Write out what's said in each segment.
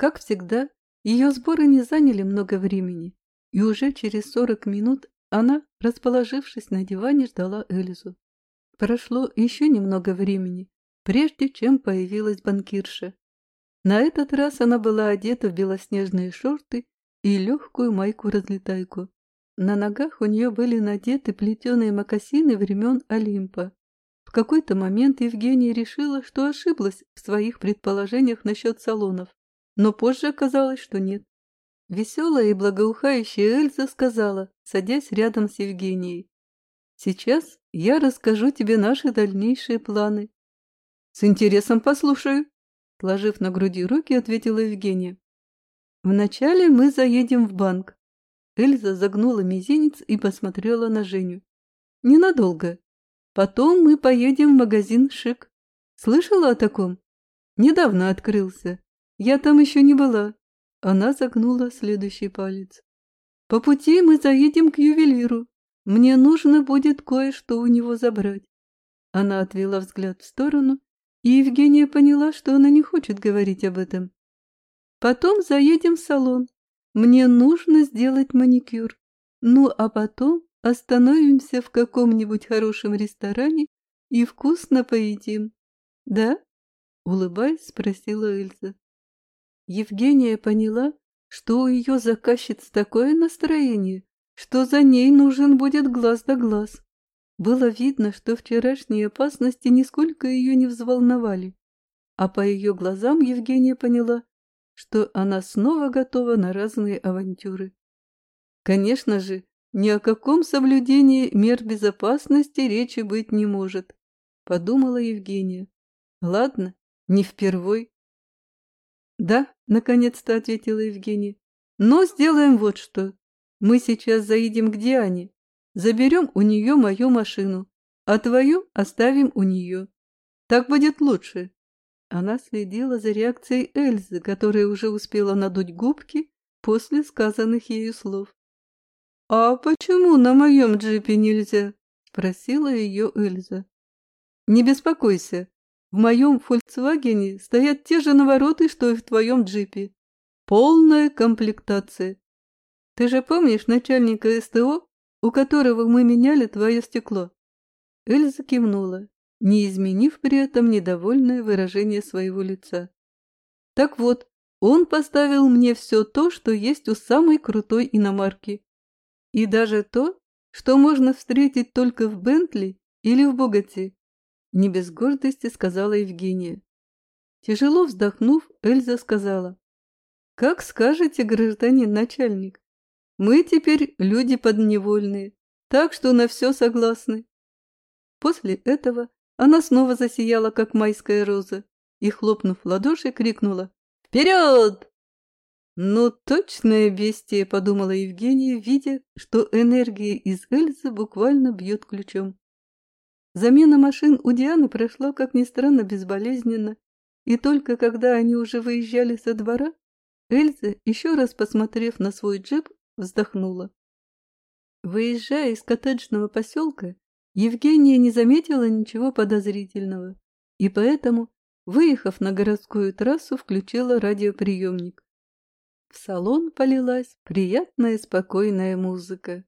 Как всегда, ее сборы не заняли много времени, и уже через сорок минут она, расположившись на диване, ждала Эльзу. Прошло еще немного времени, прежде чем появилась банкирша. На этот раз она была одета в белоснежные шорты и легкую майку-разлетайку. На ногах у нее были надеты плетеные мокасины времен Олимпа. В какой-то момент Евгения решила, что ошиблась в своих предположениях насчет салонов, но позже оказалось, что нет. Веселая и благоухающая Эльза сказала, садясь рядом с Евгенией. «Сейчас я расскажу тебе наши дальнейшие планы». «С интересом послушаю», — сложив на груди руки, ответила Евгения. «Вначале мы заедем в банк». Эльза загнула мизинец и посмотрела на Женю. «Ненадолго. Потом мы поедем в магазин «Шик». Слышала о таком? Недавно открылся. Я там еще не была. Она загнула следующий палец. По пути мы заедем к ювелиру. Мне нужно будет кое-что у него забрать. Она отвела взгляд в сторону, и Евгения поняла, что она не хочет говорить об этом. Потом заедем в салон. Мне нужно сделать маникюр. Ну, а потом Остановимся в каком-нибудь хорошем ресторане и вкусно поедим. Да? Улыбаясь, спросила Эльза. Евгения поняла, что у ее заказчиц такое настроение, что за ней нужен будет глаз да глаз. Было видно, что вчерашние опасности нисколько ее не взволновали, а по ее глазам Евгения поняла, что она снова готова на разные авантюры. Конечно же, ни о каком соблюдении мер безопасности речи быть не может, подумала Евгения. Ладно, не впервой. Да, наконец-то ответила Евгения. Но сделаем вот что. Мы сейчас заедем к Диане, заберем у нее мою машину, а твою оставим у нее. Так будет лучше. Она следила за реакцией Эльзы, которая уже успела надуть губки после сказанных ею слов. «А почему на моем джипе нельзя?» – спросила ее Эльза. «Не беспокойся, в моем «Фольксвагене» стоят те же навороты, что и в твоем джипе. Полная комплектация. Ты же помнишь начальника СТО, у которого мы меняли твое стекло?» Эльза кивнула, не изменив при этом недовольное выражение своего лица. «Так вот, он поставил мне все то, что есть у самой крутой иномарки. И даже то, что можно встретить только в Бентли или в Богате, не без гордости сказала Евгения. Тяжело вздохнув, Эльза сказала, «Как скажете, гражданин начальник, мы теперь люди подневольные, так что на все согласны». После этого она снова засияла, как майская роза, и, хлопнув в ладоши, крикнула «Вперед!» «Ну, точное бестие», — подумала Евгения, видя, что энергия из Эльзы буквально бьет ключом. Замена машин у Дианы прошла, как ни странно, безболезненно, и только когда они уже выезжали со двора, Эльза, еще раз посмотрев на свой джип, вздохнула. Выезжая из коттеджного поселка, Евгения не заметила ничего подозрительного, и поэтому, выехав на городскую трассу, включила радиоприемник. В салон полилась приятная спокойная музыка.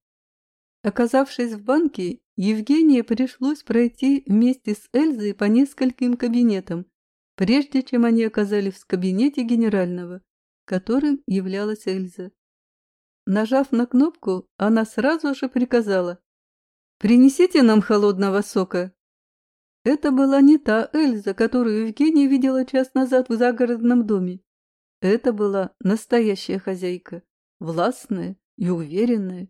Оказавшись в банке, Евгении пришлось пройти вместе с Эльзой по нескольким кабинетам, прежде чем они оказались в кабинете генерального, которым являлась Эльза. Нажав на кнопку, она сразу же приказала «Принесите нам холодного сока». Это была не та Эльза, которую Евгения видела час назад в загородном доме. Это была настоящая хозяйка, властная и уверенная.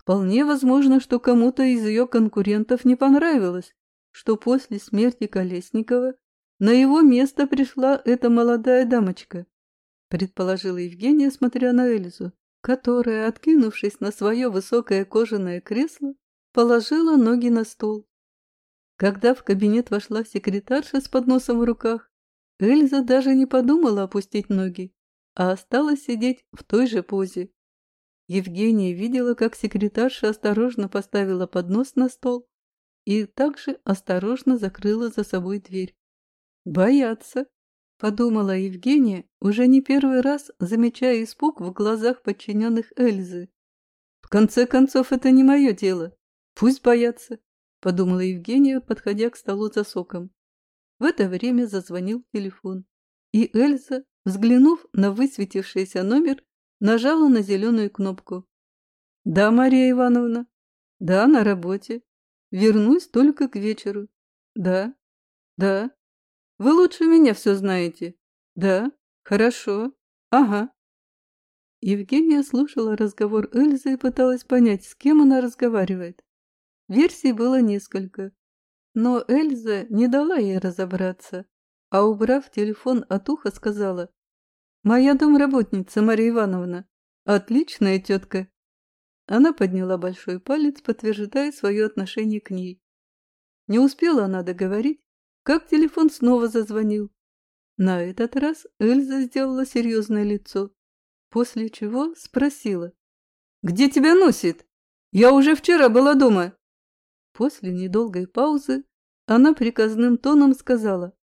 Вполне возможно, что кому-то из ее конкурентов не понравилось, что после смерти Колесникова на его место пришла эта молодая дамочка, предположила Евгения, смотря на Эльзу, которая, откинувшись на свое высокое кожаное кресло, положила ноги на стол. Когда в кабинет вошла секретарша с подносом в руках, Эльза даже не подумала опустить ноги, а осталась сидеть в той же позе. Евгения видела, как секретарша осторожно поставила поднос на стол и также осторожно закрыла за собой дверь. Боятся. Подумала Евгения, уже не первый раз замечая испуг в глазах подчиненных Эльзы. В конце концов, это не мое дело. Пусть боятся, подумала Евгения, подходя к столу за соком. В это время зазвонил телефон, и Эльза, взглянув на высветившийся номер, нажала на зеленую кнопку. «Да, Мария Ивановна. Да, на работе. Вернусь только к вечеру. Да, да. Вы лучше меня все знаете. Да, хорошо. Ага». Евгения слушала разговор Эльзы и пыталась понять, с кем она разговаривает. Версий было несколько, но Эльза не дала ей разобраться, а, убрав телефон от уха, сказала, «Моя домработница Мария Ивановна. Отличная тетка». Она подняла большой палец, подтверждая свое отношение к ней. Не успела она договорить, как телефон снова зазвонил. На этот раз Эльза сделала серьезное лицо, после чего спросила. «Где тебя носит? Я уже вчера была дома». После недолгой паузы она приказным тоном сказала.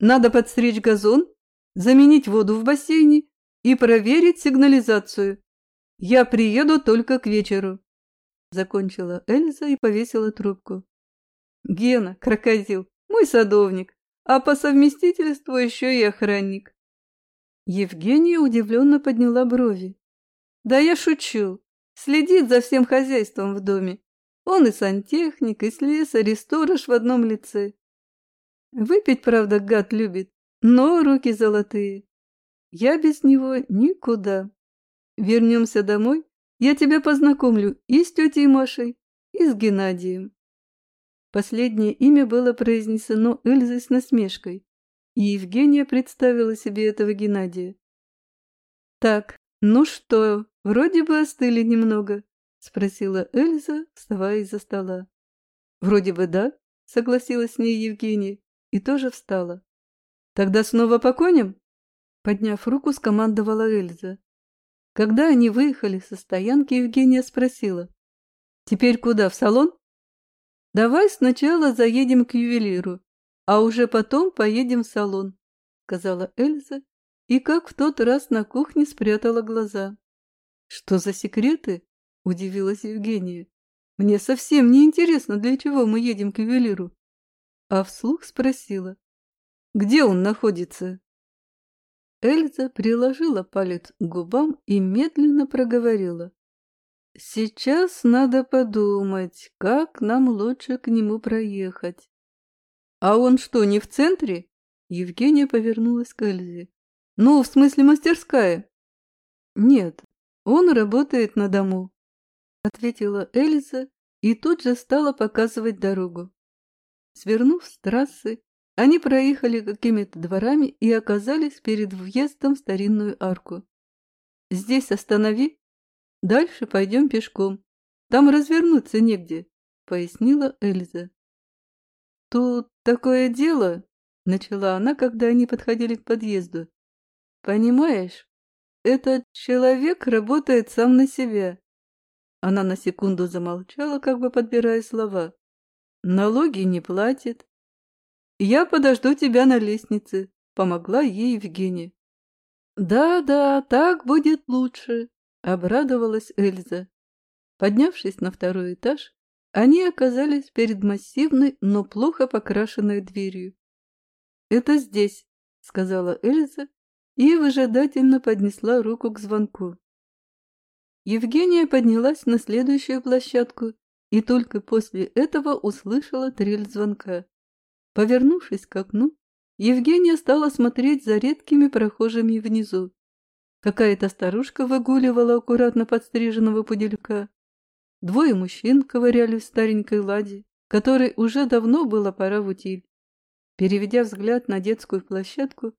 «Надо подстричь газон, заменить воду в бассейне и проверить сигнализацию. Я приеду только к вечеру». Закончила Эльза и повесила трубку. Гена, крокодил, мой садовник, а по совместительству еще и охранник. Евгения удивленно подняла брови. Да я шучу. Следит за всем хозяйством в доме. Он и сантехник, и слесарь, и сторож в одном лице. Выпить, правда, гад любит, но руки золотые. Я без него никуда. Вернемся домой, я тебя познакомлю и с тетей Машей, и с Геннадием. Последнее имя было произнесено Эльзой с насмешкой, и Евгения представила себе этого Геннадия. «Так, ну что, вроде бы остыли немного», — спросила Эльза, вставая из-за стола. «Вроде бы да», — согласилась с ней Евгения, и тоже встала. «Тогда снова по коням?» Подняв руку, скомандовала Эльза. Когда они выехали со стоянки, Евгения спросила. «Теперь куда, в салон?» «Давай сначала заедем к ювелиру, а уже потом поедем в салон», — сказала Эльза, и как в тот раз на кухне спрятала глаза. «Что за секреты?» — удивилась Евгения. «Мне совсем не интересно, для чего мы едем к ювелиру». А вслух спросила. «Где он находится?» Эльза приложила палец к губам и медленно проговорила. «Сейчас надо подумать, как нам лучше к нему проехать». «А он что, не в центре?» Евгения повернулась к Эльзе. «Ну, в смысле мастерская?» «Нет, он работает на дому», — ответила Эльза и тут же стала показывать дорогу. Свернув с трассы, они проехали какими-то дворами и оказались перед въездом в старинную арку. «Здесь останови, дальше пойдем пешком. Там развернуться негде», — пояснила Эльза. «Тут такое дело», — начала она, когда они подходили к подъезду. «Понимаешь, этот человек работает сам на себя. Она на секунду замолчала, как бы подбирая слова. Налоги не платит. Я подожду тебя на лестнице, помогла ей Евгения. Да-да, так будет лучше, обрадовалась Эльза. Поднявшись на второй этаж, они оказались перед массивной, но плохо покрашенной дверью. «Это здесь», — сказала Эльза и выжидательно поднесла руку к звонку. Евгения поднялась на следующую площадку и только после этого услышала трель звонка. Повернувшись к окну, Евгения стала смотреть за редкими прохожими внизу. Какая-то старушка выгуливала аккуратно подстриженного пуделька. Двое мужчин ковыряли в старенькой ладе, которой уже давно было пора в утиль. Переведя взгляд на детскую площадку,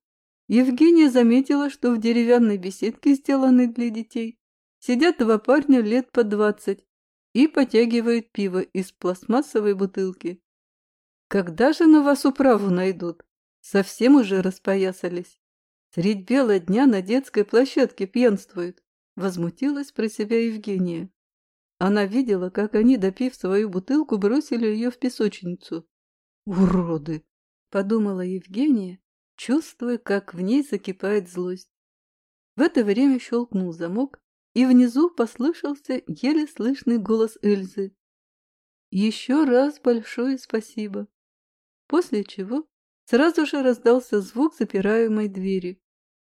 Евгения заметила, что в деревянной беседке, сделанной для детей, сидят два парня лет по двадцать и потягивают пиво из пластмассовой бутылки. Когда же на вас управу найдут? Совсем уже распоясались. Средь бела дня на детской площадке пьянствуют. Возмутилась про себя Евгения. Она видела, как они, допив свою бутылку, бросили ее в песочницу. «Уроды!» — подумала Евгения чувствуя, как в ней закипает злость. В это время щелкнул замок, и внизу послышался еле слышный голос Эльзы. «Еще раз большое спасибо!» После чего сразу же раздался звук запираемой двери.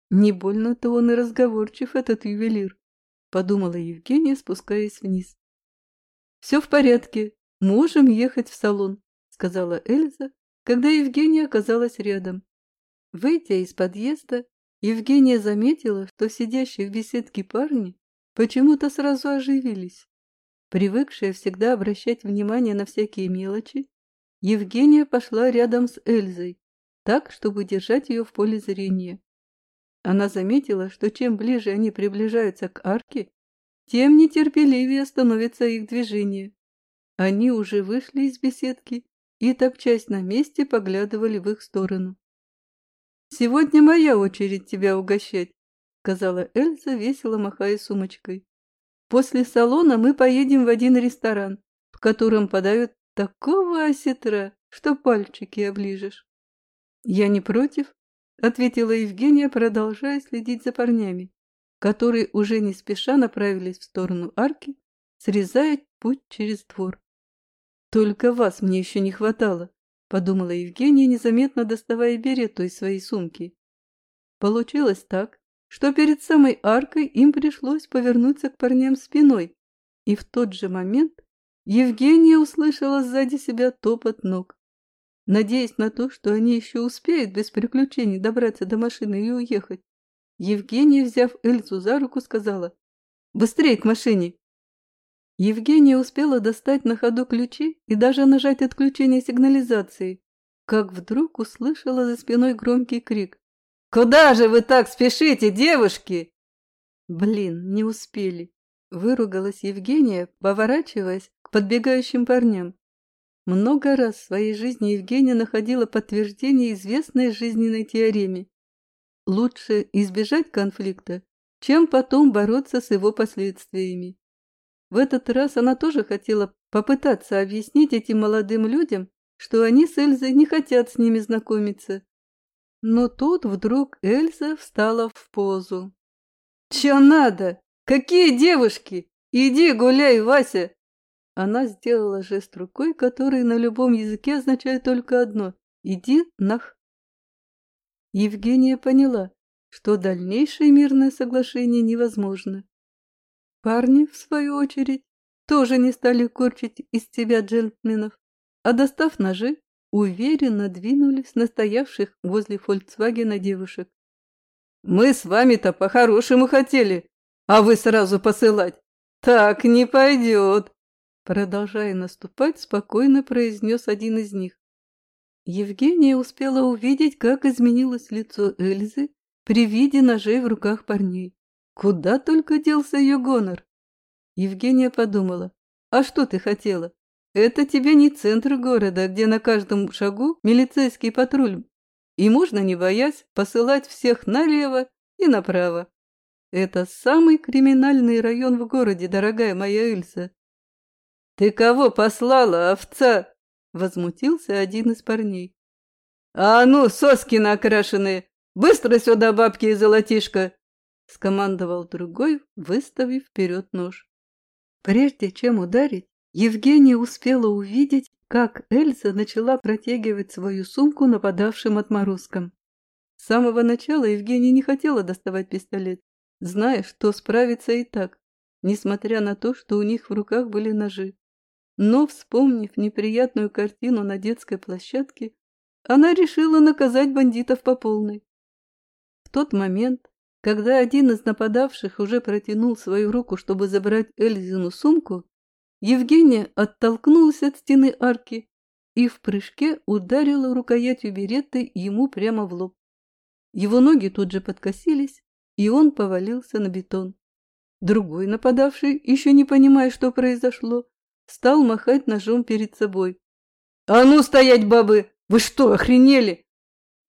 «Не больно-то он и разговорчив, этот ювелир», — подумала Евгения, спускаясь вниз. «Все в порядке, можем ехать в салон», — сказала Эльза, когда Евгения оказалась рядом. Выйдя из подъезда, Евгения заметила, что сидящие в беседке парни почему-то сразу оживились. Привыкшая всегда обращать внимание на всякие мелочи, Евгения пошла рядом с Эльзой, так, чтобы держать ее в поле зрения. Она заметила, что чем ближе они приближаются к арке, тем нетерпеливее становится их движение. Они уже вышли из беседки и, топчась на месте, поглядывали в их сторону. «Сегодня моя очередь тебя угощать», — сказала Эльза, весело махая сумочкой. «После салона мы поедем в один ресторан, в котором подают такого осетра, что пальчики оближешь». «Я не против», — ответила Евгения, продолжая следить за парнями, которые уже не спеша направились в сторону арки, срезая путь через двор. «Только вас мне еще не хватало», подумала Евгения, незаметно доставая берету из своей сумки. Получилось так, что перед самой аркой им пришлось повернуться к парням спиной, и в тот же момент Евгения услышала сзади себя топот ног. Надеясь на то, что они еще успеют без приключений добраться до машины и уехать, Евгения, взяв Эльзу за руку, сказала «Быстрее к машине!» Евгения успела достать на ходу ключи и даже нажать отключение сигнализации, как вдруг услышала за спиной громкий крик. «Куда же вы так спешите, девушки?» «Блин, не успели!» – выругалась Евгения, поворачиваясь подбегающим парням. Много раз в своей жизни Евгения находила подтверждение известной жизненной теореме. Лучше избежать конфликта, чем потом бороться с его последствиями. В этот раз она тоже хотела попытаться объяснить этим молодым людям, что они с Эльзой не хотят с ними знакомиться. Но тут вдруг Эльза встала в позу. «Чё надо? Какие девушки? Иди гуляй, Вася!» Она сделала жест рукой, который на любом языке означает только одно – «иди нах». Евгения поняла, что дальнейшее мирное соглашение невозможно. Парни, в свою очередь, тоже не стали корчить из себя джентльменов, а, достав ножи, уверенно двинулись на стоявших возле «Фольксвагена» девушек. «Мы с вами-то по-хорошему хотели, а вы сразу посылать. Так не пойдет!» Продолжая наступать, спокойно произнес один из них. Евгения успела увидеть, как изменилось лицо Эльзы при виде ножей в руках парней. Куда только делся ее гонор? Евгения подумала. А что ты хотела? Это тебе не центр города, где на каждом шагу милицейский патруль. И можно, не боясь, посылать всех налево и направо. Это самый криминальный район в городе, дорогая моя Эльса. «Ты кого послала, овца?» — возмутился один из парней. «А ну, соски накрашенные! Быстро сюда, бабки и золотишко! — скомандовал другой, выставив вперед нож. Прежде чем ударить, Евгения успела увидеть, как Эльза начала протягивать свою сумку нападавшим отморозкам. С самого начала Евгения не хотела доставать пистолет, зная, что справится и так, несмотря на то, что у них в руках были ножи. Но, вспомнив неприятную картину на детской площадке, она решила наказать бандитов по полной. В тот момент когда один из нападавших уже протянул свою руку, чтобы забрать Эльзину сумку, Евгения оттолкнулась от стены арки и в прыжке ударила рукоятью береты ему прямо в лоб. Его ноги тут же подкосились, и он повалился на бетон. Другой нападавший, еще не понимая, что произошло, стал махать ножом перед собой. «А ну стоять, бабы! Вы что, охренели?»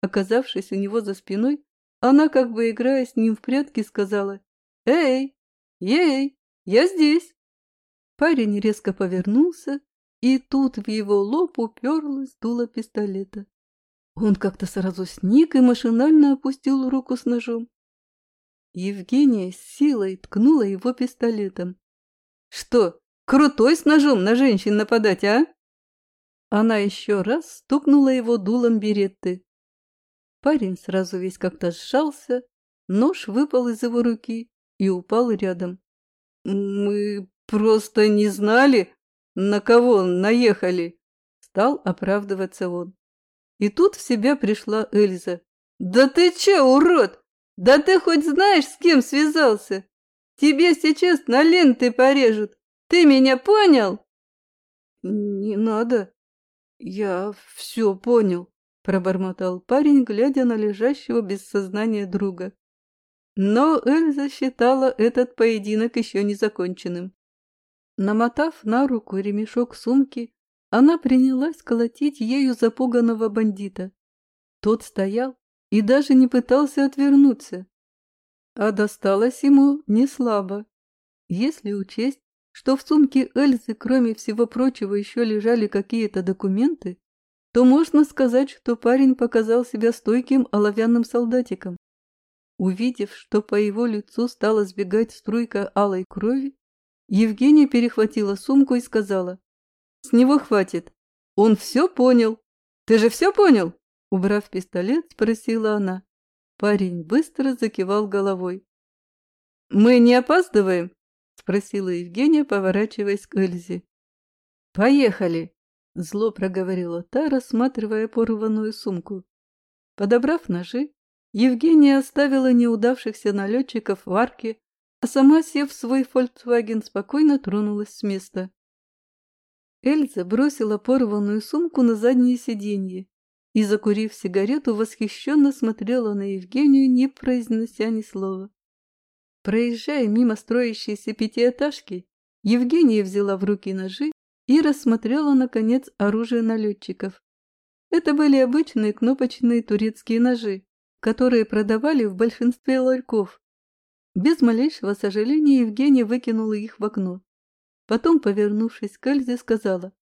Оказавшись у него за спиной, она, как бы играя с ним в прятки, сказала «Эй! Ей! Я здесь!» Парень резко повернулся, и тут в его лоб уперлась дуло пистолета. Он как-то сразу сник и машинально опустил руку с ножом. Евгения с силой ткнула его пистолетом. «Что, крутой с ножом на женщин нападать, а?» Она еще раз стукнула его дулом беретты. Парень сразу весь как-то сжался, нож выпал из его руки и упал рядом. «Мы просто не знали, на кого наехали!» Стал оправдываться он. И тут в себя пришла Эльза. «Да ты че, урод! Да ты хоть знаешь, с кем связался? Тебе сейчас на ленты порежут. Ты меня понял?» «Не надо. Я все понял», — пробормотал парень, глядя на лежащего без сознания друга. Но Эльза считала этот поединок еще не законченным. Намотав на руку ремешок сумки, она принялась колотить ею запуганного бандита. Тот стоял и даже не пытался отвернуться. А досталось ему не слабо. Если учесть, что в сумке Эльзы, кроме всего прочего, еще лежали какие-то документы, то можно сказать, что парень показал себя стойким оловянным солдатиком. Увидев, что по его лицу стала сбегать струйка алой крови, Евгения перехватила сумку и сказала, с него хватит. Он все понял. Ты же все понял? Убрав пистолет, спросила она. Парень быстро закивал головой. «Мы не опаздываем?» – спросила Евгения, поворачиваясь к Эльзе. «Поехали!» – зло проговорила та, рассматривая порванную сумку. Подобрав ножи, Евгения оставила неудавшихся налетчиков в арке, а сама, сев в свой «Фольксваген», спокойно тронулась с места. Эльза бросила порванную сумку на заднее сиденье и, закурив сигарету, восхищенно смотрела на Евгению, не произнося ни слова. Проезжая мимо строящейся пятиэтажки, Евгения взяла в руки ножи и рассмотрела, наконец, оружие налетчиков. Это были обычные кнопочные турецкие ножи, которые продавали в большинстве ларьков. Без малейшего сожаления Евгения выкинула их в окно. Потом, повернувшись к Эльзе, сказала.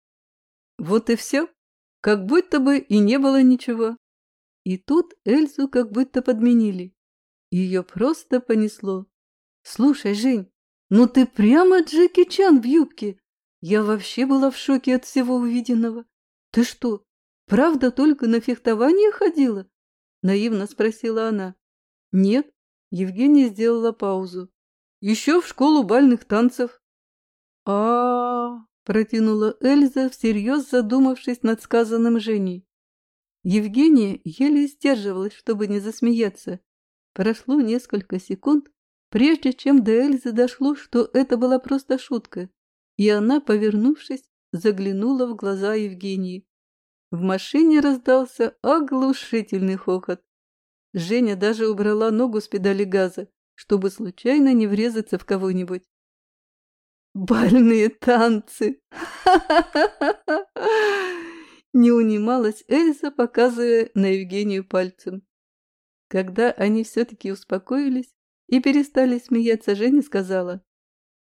«Вот и все. Как будто бы и не было ничего». И тут Эльзу как будто подменили. Ее просто понесло. «Слушай, Жень, ну ты прямо Джеки Чан в юбке. Я вообще была в шоке от всего увиденного. Ты что, правда только на фехтование ходила?» Наивно спросила она. «Нет». Евгения сделала паузу. «Еще в школу бальных танцев а, протянула Эльза, всерьез задумавшись над сказанным Женей. Евгения еле сдерживалась, чтобы не засмеяться. Прошло несколько секунд, прежде чем до Эльзы дошло, что это была просто шутка, и она, повернувшись, заглянула в глаза Евгении. В машине раздался оглушительный хохот. Женя даже убрала ногу с педали газа, чтобы случайно не врезаться в кого-нибудь. Бальные танцы! Не унималась Эльза, показывая на Евгению пальцем. Когда они все-таки успокоились и перестали смеяться, Женя сказала,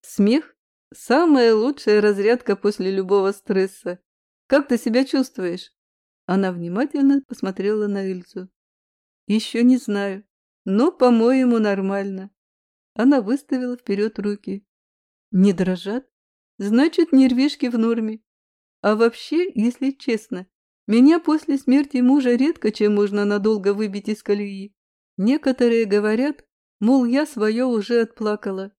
«Смех – самая лучшая разрядка после любого стресса. Как ты себя чувствуешь?» Она внимательно посмотрела на Эльзу. «Еще не знаю, но, по-моему, нормально». Она выставила вперед руки. Не дрожат? Значит, нервишки в норме. А вообще, если честно, меня после смерти мужа редко чем можно надолго выбить из колеи. Некоторые говорят, мол, я свое уже отплакала.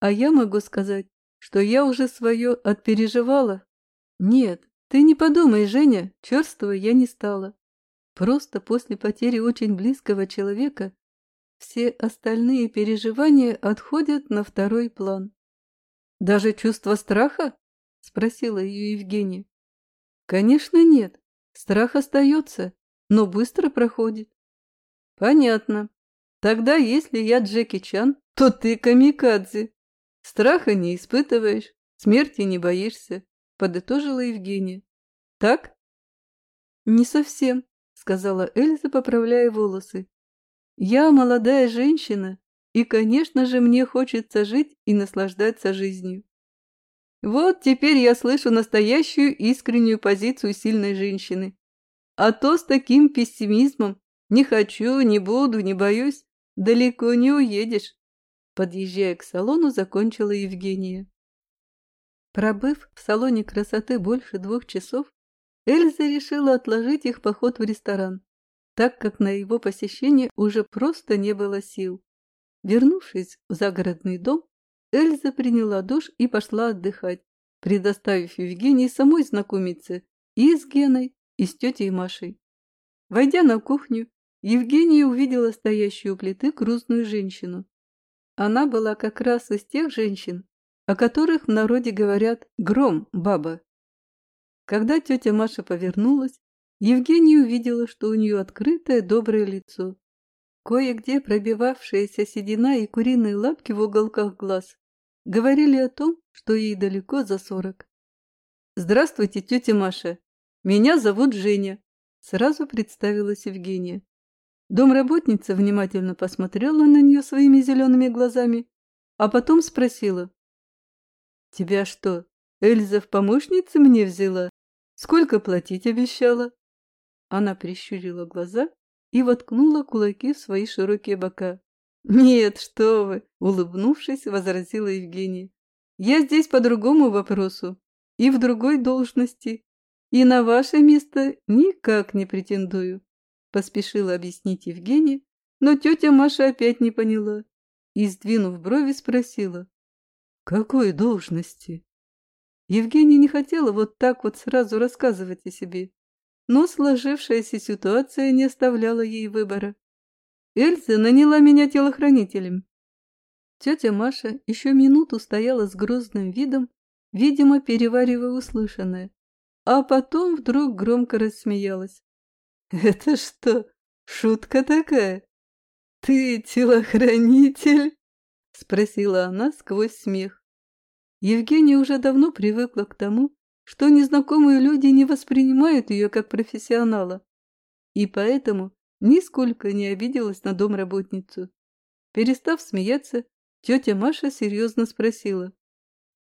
А я могу сказать, что я уже свое отпереживала. Нет, ты не подумай, Женя, черствой я не стала. Просто после потери очень близкого человека все остальные переживания отходят на второй план. Даже чувство страха? Спросила ее Евгения. Конечно, нет. Страх остается, но быстро проходит. Понятно. Тогда, если я Джеки Чан, то ты камикадзе. Страха не испытываешь, смерти не боишься, подытожила Евгения. Так? Не совсем, сказала Эльза, поправляя волосы. Я молодая женщина, и, конечно же, мне хочется жить и наслаждаться жизнью. Вот теперь я слышу настоящую искреннюю позицию сильной женщины. А то с таким пессимизмом «не хочу, не буду, не боюсь» далеко не уедешь. Подъезжая к салону, закончила Евгения. Пробыв в салоне красоты больше двух часов, Эльза решила отложить их поход в ресторан, так как на его посещение уже просто не было сил. Вернувшись в загородный дом, Эльза приняла душ и пошла отдыхать, предоставив Евгении самой знакомиться и с Геной, и с тетей Машей. Войдя на кухню, Евгения увидела стоящую у плиты грузную женщину. Она была как раз из тех женщин, о которых в народе говорят «гром, баба». Когда тетя Маша повернулась, Евгения увидела, что у нее открытое доброе лицо. Кое-где пробивавшаяся седина и куриные лапки в уголках глаз говорили о том, что ей далеко за сорок. «Здравствуйте, тетя Маша. Меня зовут Женя», — сразу представилась Евгения. Домработница внимательно посмотрела на нее своими зелеными глазами, а потом спросила. «Тебя что, Эльза в помощнице мне взяла? Сколько платить обещала?» Она прищурила глаза и воткнула кулаки в свои широкие бока. «Нет, что вы!» — улыбнувшись, возразила Евгения. «Я здесь по другому вопросу и в другой должности, и на ваше место никак не претендую», — поспешила объяснить Евгения, но тетя Маша опять не поняла и, сдвинув брови, спросила. «Какой должности?» Евгения не хотела вот так вот сразу рассказывать о себе, но сложившаяся ситуация не оставляла ей выбора. Эльза наняла меня телохранителем. Тетя Маша еще минуту стояла с грозным видом, видимо, переваривая услышанное, а потом вдруг громко рассмеялась. «Это что, шутка такая? Ты телохранитель?» — спросила она сквозь смех. Евгения уже давно привыкла к тому, что незнакомые люди не воспринимают ее как профессионала, и поэтому нисколько не обиделась на домработницу. Перестав смеяться, тетя Маша серьезно спросила.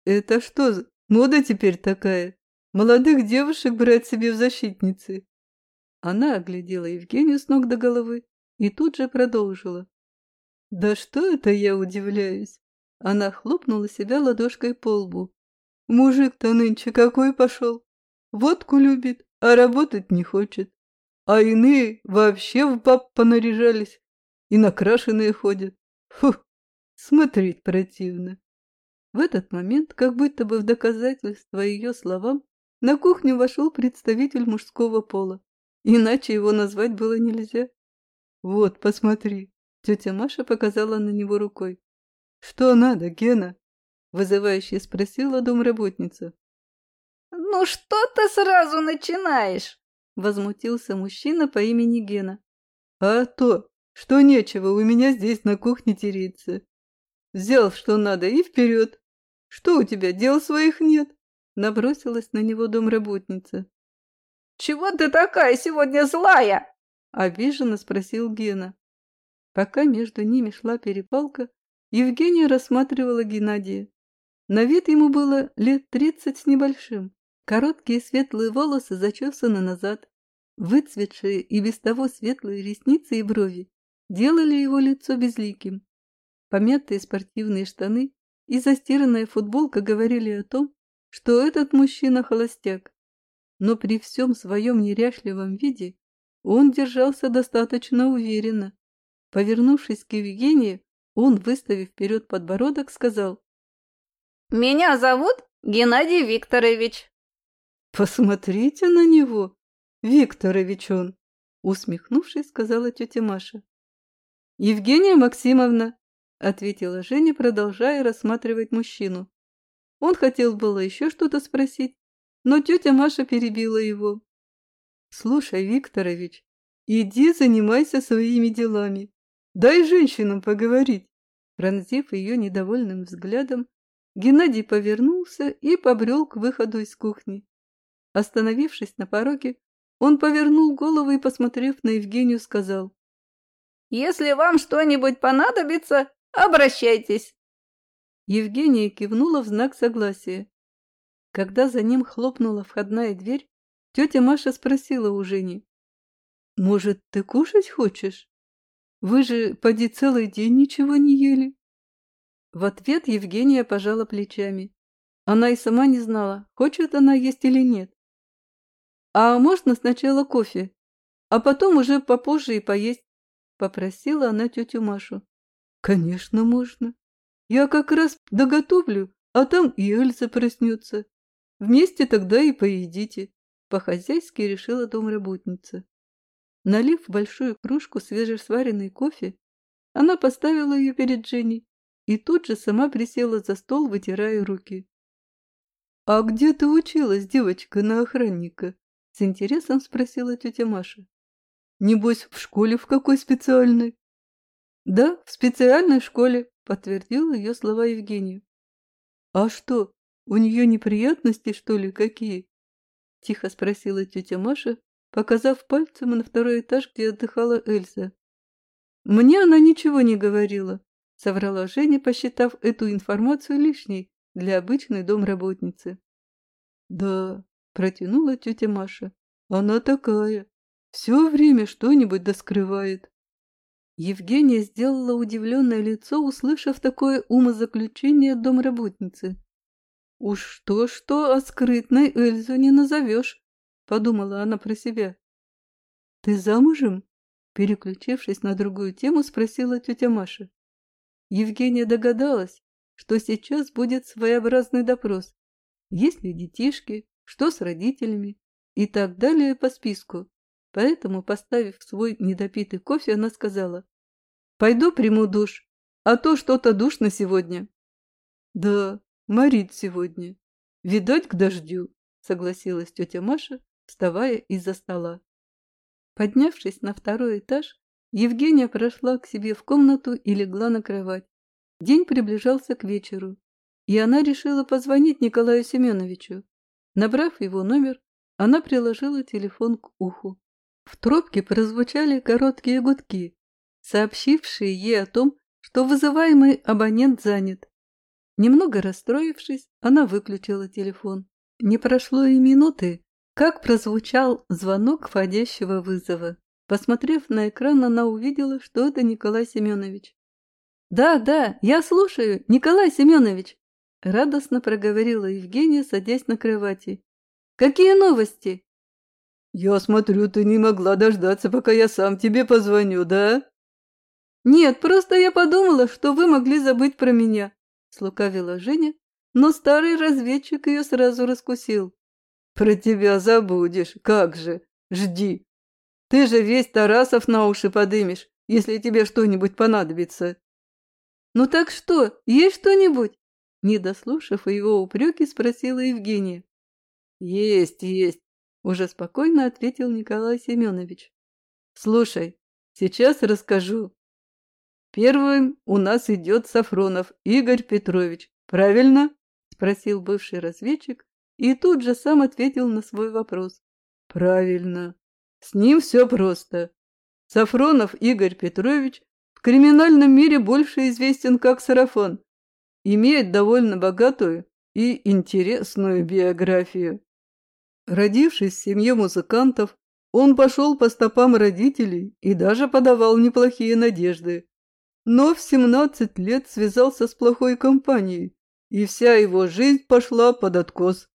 «Это что, мода теперь такая? Молодых девушек брать себе в защитницы?» Она оглядела Евгению с ног до головы и тут же продолжила. «Да что это я удивляюсь?» Она хлопнула себя ладошкой по лбу. Мужик-то нынче какой пошел. Водку любит, а работать не хочет. А иные вообще в баб понаряжались и накрашенные ходят. Фу, смотреть противно. В этот момент, как будто бы в доказательство ее словам, на кухню вошел представитель мужского пола. Иначе его назвать было нельзя. Вот, посмотри. Тетя Маша показала на него рукой. Что надо, Гена? Вызывающе спросила домработница. «Ну что ты сразу начинаешь?» Возмутился мужчина по имени Гена. «А то, что нечего у меня здесь на кухне тереться. Взял, что надо, и вперед. Что у тебя, дел своих нет?» Набросилась на него домработница. «Чего ты такая сегодня злая?» Обиженно спросил Гена. Пока между ними шла перепалка, Евгения рассматривала Геннадия. На вид ему было лет тридцать с небольшим. Короткие светлые волосы зачесаны назад. Выцветшие и без того светлые ресницы и брови делали его лицо безликим. Помятые спортивные штаны и застиранная футболка говорили о том, что этот мужчина холостяк. Но при всем своем неряшливом виде он держался достаточно уверенно. Повернувшись к Евгении, он, выставив вперед подбородок, сказал меня зовут Геннадий Викторович. Посмотрите на него, Викторович он, усмехнувшись, сказала тетя Маша. Евгения Максимовна, ответила Женя, продолжая рассматривать мужчину. Он хотел было еще что-то спросить, но тетя Маша перебила его. «Слушай, Викторович, иди занимайся своими делами. Дай женщинам поговорить». Пронзив ее недовольным взглядом, Геннадий повернулся и побрел к выходу из кухни. Остановившись на пороге, он повернул голову и, посмотрев на Евгению, сказал. «Если вам что-нибудь понадобится, обращайтесь». Евгения кивнула в знак согласия. Когда за ним хлопнула входная дверь, тетя Маша спросила у Жени. Может, ты кушать хочешь? Вы же, поди, целый день ничего не ели. В ответ Евгения пожала плечами. Она и сама не знала, хочет она есть или нет. «А можно сначала кофе, а потом уже попозже и поесть?» — попросила она тетю Машу. «Конечно, можно. Я как раз доготовлю, а там и Эльза проснется. Вместе тогда и поедите», — по-хозяйски решила домработница. Налив в большую кружку свежесваренный кофе, она поставила ее перед Женей и тут же сама присела за стол, вытирая руки. «А где ты училась, девочка, на охранника?» — с интересом спросила тетя Маша. «Небось, в школе в какой специальной?» «Да, в специальной школе», — подтвердил ее слова Евгения. «А что, у нее неприятности, что ли, какие?» — тихо спросила тетя Маша, показав пальцем на второй этаж, где отдыхала Эльза. «Мне она ничего не говорила», — соврала Женя, посчитав эту информацию лишней для обычной домработницы. «Да», — протянула тетя Маша, — «она такая, все время что-нибудь доскрывает». Евгения сделала удивленное лицо, услышав такое умозаключение от домработницы. «Уж что-что, а скрытной Эльзу не назовешь», — подумала она про себя. «Ты замужем?» Переключившись на другую тему, спросила тетя Маша. Евгения догадалась, что сейчас будет своеобразный допрос. Есть ли детишки, что с родителями и так далее по списку. Поэтому, поставив свой недопитый кофе, она сказала, «Пойду приму душ, а то что-то душно сегодня». «Да, морит сегодня. Видать, к дождю», — согласилась тетя Маша, вставая из-за стола. Поднявшись на второй этаж, Евгения прошла к себе в комнату и легла на кровать. День приближался к вечеру, и она решила позвонить Николаю Семеновичу. Набрав его номер, она приложила телефон к уху. В трубке прозвучали короткие гудки, сообщившие ей о том, что вызываемый абонент занят. Немного расстроившись, она выключила телефон. Не прошло и минуты, как прозвучал звонок входящего вызова. Посмотрев на экран, она увидела, что это Николай Семенович. «Да, да, я слушаю, Николай Семенович!» Радостно проговорила Евгения, садясь на кровати. «Какие новости?» «Я смотрю, ты не могла дождаться, пока я сам тебе позвоню, да?» «Нет, просто я подумала, что вы могли забыть про меня», — слукавила Женя, но старый разведчик ее сразу раскусил. Про тебя забудешь, как же. Жди. Ты же весь Тарасов на уши подымешь, если тебе что-нибудь понадобится. Ну так что, есть что-нибудь? Не дослушав его упреки, спросила Евгения. Есть, есть, уже спокойно ответил Николай Семенович. Слушай, сейчас расскажу. Первым у нас идет Сафронов Игорь Петрович, правильно? Спросил бывший разведчик, и тут же сам ответил на свой вопрос. Правильно. С ним все просто. Сафронов Игорь Петрович в криминальном мире больше известен как Сарафан. Имеет довольно богатую и интересную биографию. Родившись в семье музыкантов, он пошел по стопам родителей и даже подавал неплохие надежды. Но в 17 лет связался с плохой компанией, и вся его жизнь пошла под откос.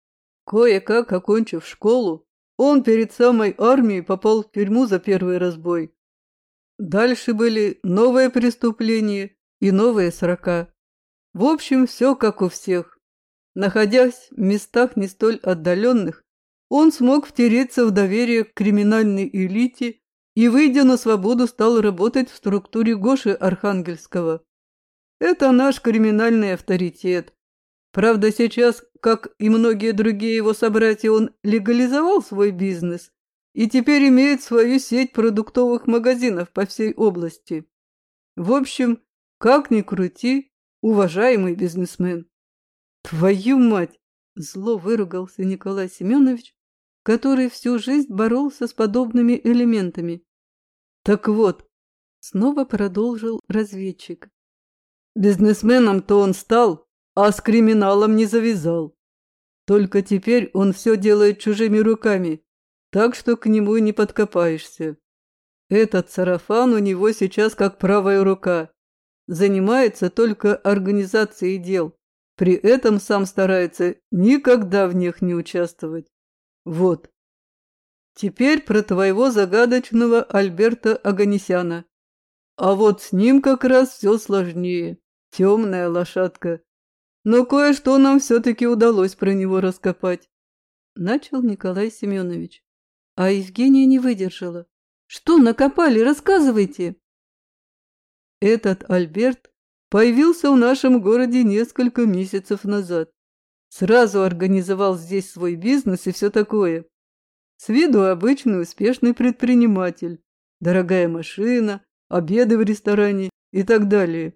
Кое-как окончив школу, он перед самой армией попал в тюрьму за первый разбой. Дальше были новые преступления и новые срока. В общем, все как у всех. Находясь в местах не столь отдаленных, он смог втереться в доверие к криминальной элите и, выйдя на свободу, стал работать в структуре Гоши Архангельского. Это наш криминальный авторитет, Правда, сейчас, как и многие другие его собратья, он легализовал свой бизнес и теперь имеет свою сеть продуктовых магазинов по всей области. В общем, как ни крути, уважаемый бизнесмен. Твою мать! Зло выругался Николай Семенович, который всю жизнь боролся с подобными элементами. Так вот, снова продолжил разведчик. Бизнесменом-то он стал, а с криминалом не завязал. Только теперь он все делает чужими руками, так что к нему не подкопаешься. Этот сарафан у него сейчас как правая рука. Занимается только организацией дел. При этом сам старается никогда в них не участвовать. Вот. Теперь про твоего загадочного Альберта Аганесяна. А вот с ним как раз все сложнее. Темная лошадка. Но кое-что нам все-таки удалось про него раскопать. Начал Николай Семенович. А Евгения не выдержала. Что накопали? Рассказывайте. Этот Альберт появился в нашем городе несколько месяцев назад. Сразу организовал здесь свой бизнес и все такое. С виду обычный успешный предприниматель. Дорогая машина, обеды в ресторане и так далее.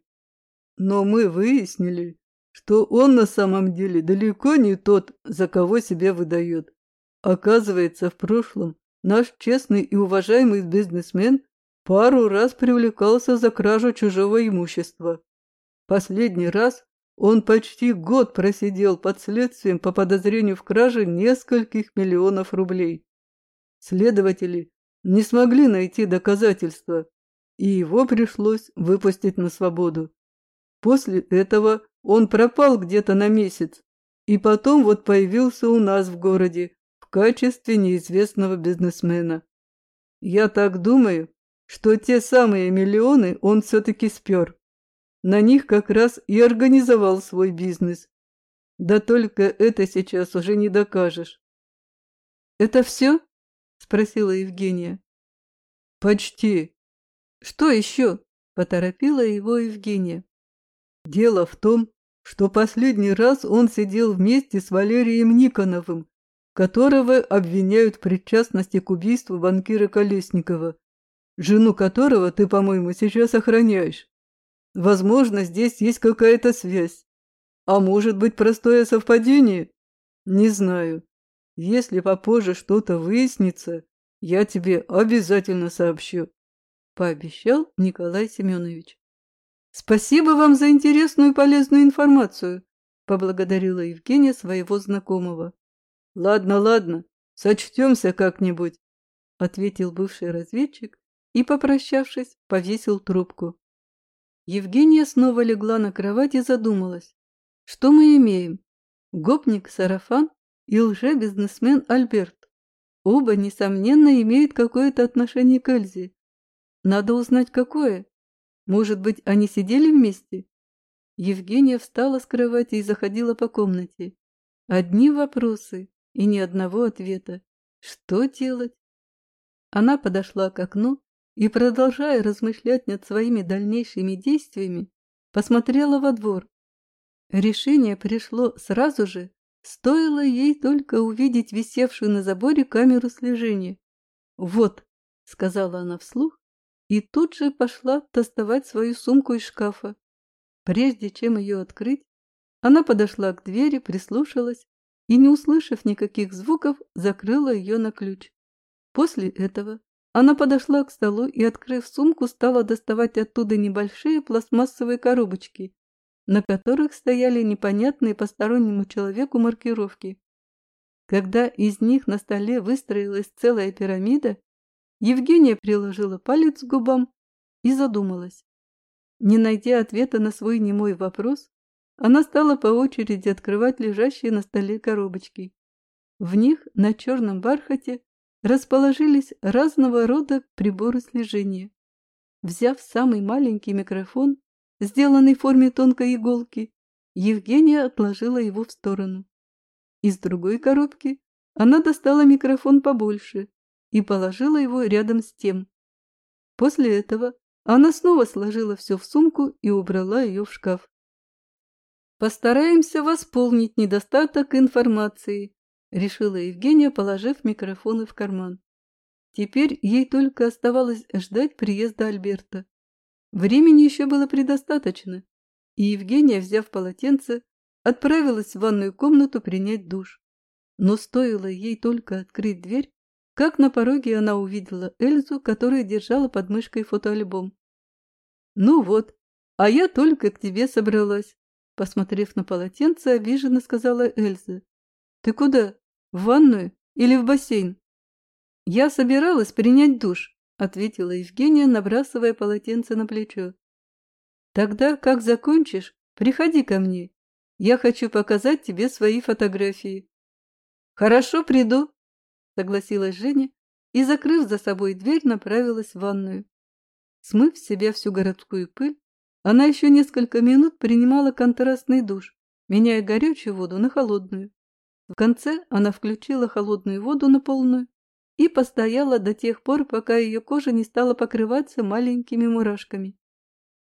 Но мы выяснили, что он на самом деле далеко не тот, за кого себя выдает. Оказывается, в прошлом наш честный и уважаемый бизнесмен пару раз привлекался за кражу чужого имущества. Последний раз он почти год просидел под следствием по подозрению в краже нескольких миллионов рублей. Следователи не смогли найти доказательства, и его пришлось выпустить на свободу. После этого он пропал где-то на месяц, и потом вот появился у нас в городе в качестве неизвестного бизнесмена. Я так думаю, что те самые миллионы он все-таки спер. На них как раз и организовал свой бизнес. Да только это сейчас уже не докажешь. «Это все?» – спросила Евгения. «Почти. Что еще?» – поторопила его Евгения. Дело в том, что последний раз он сидел вместе с Валерием Никоновым, которого обвиняют в причастности к убийству банкира Колесникова, жену которого ты, по-моему, сейчас охраняешь. Возможно, здесь есть какая-то связь. А может быть, простое совпадение? Не знаю. Если попозже что-то выяснится, я тебе обязательно сообщу. Пообещал Николай Семенович. «Спасибо вам за интересную и полезную информацию», – поблагодарила Евгения своего знакомого. «Ладно, ладно, сочтемся как-нибудь», – ответил бывший разведчик и, попрощавшись, повесил трубку. Евгения снова легла на кровать и задумалась. Что мы имеем? Гопник Сарафан и лже-бизнесмен Альберт. Оба, несомненно, имеют какое-то отношение к Эльзе. Надо узнать, какое. Может быть, они сидели вместе? Евгения встала с кровати и заходила по комнате. Одни вопросы и ни одного ответа. Что делать? Она подошла к окну и, продолжая размышлять над своими дальнейшими действиями, посмотрела во двор. Решение пришло сразу же, стоило ей только увидеть висевшую на заборе камеру слежения. «Вот», — сказала она вслух, и тут же пошла доставать свою сумку из шкафа. Прежде чем ее открыть, она подошла к двери, прислушалась и, не услышав никаких звуков, закрыла ее на ключ. После этого она подошла к столу и, открыв сумку, стала доставать оттуда небольшие пластмассовые коробочки, на которых стояли непонятные постороннему человеку маркировки. Когда из них на столе выстроилась целая пирамида, Евгения приложила палец к губам и задумалась. Не найдя ответа на свой немой вопрос, она стала по очереди открывать лежащие на столе коробочки. В них на черном бархате расположились разного рода приборы слежения. Взяв самый маленький микрофон, сделанный в форме тонкой иголки, Евгения отложила его в сторону. Из другой коробки она достала микрофон побольше и положила его рядом с тем. После этого она снова сложила все в сумку и убрала ее в шкаф. «Постараемся восполнить недостаток информации», — решила Евгения, положив микрофоны в карман. Теперь ей только оставалось ждать приезда Альберта. Времени еще было предостаточно, и Евгения, взяв полотенце, отправилась в ванную комнату принять душ. Но стоило ей только открыть дверь, как на пороге она увидела Эльзу, которая держала под мышкой фотоальбом. «Ну вот, а я только к тебе собралась», — посмотрев на полотенце, обиженно сказала Эльза. «Ты куда? В ванную или в бассейн?» «Я собиралась принять душ», — ответила Евгения, набрасывая полотенце на плечо. Тогда, как закончишь, приходи ко мне. Я хочу показать тебе свои фотографии. Хорошо, приду, согласилась Женя и, закрыв за собой дверь, направилась в ванную. Смыв с себя всю городскую пыль, она еще несколько минут принимала контрастный душ, меняя горячую воду на холодную. В конце она включила холодную воду на полную и постояла до тех пор, пока ее кожа не стала покрываться маленькими мурашками.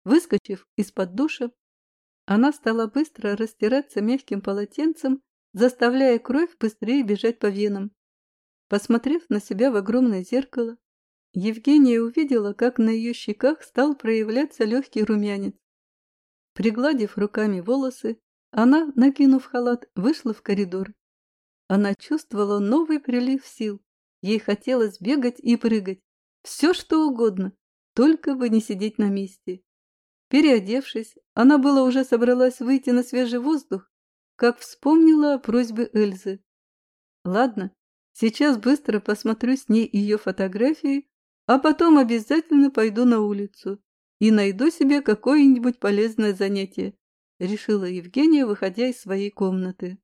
Выскочив из-под душа, она стала быстро растираться мягким полотенцем, заставляя кровь быстрее бежать по венам. Посмотрев на себя в огромное зеркало, Евгения увидела, как на ее щеках стал проявляться легкий румянец. Пригладив руками волосы, она, накинув халат, вышла в коридор. Она чувствовала новый прилив сил. Ей хотелось бегать и прыгать. Все, что угодно, только бы не сидеть на месте. Переодевшись, она была уже собралась выйти на свежий воздух, как вспомнила о просьбе Эльзы. Ладно, сейчас быстро посмотрю с ней ее фотографии а потом обязательно пойду на улицу и найду себе какое-нибудь полезное занятие, решила Евгения, выходя из своей комнаты.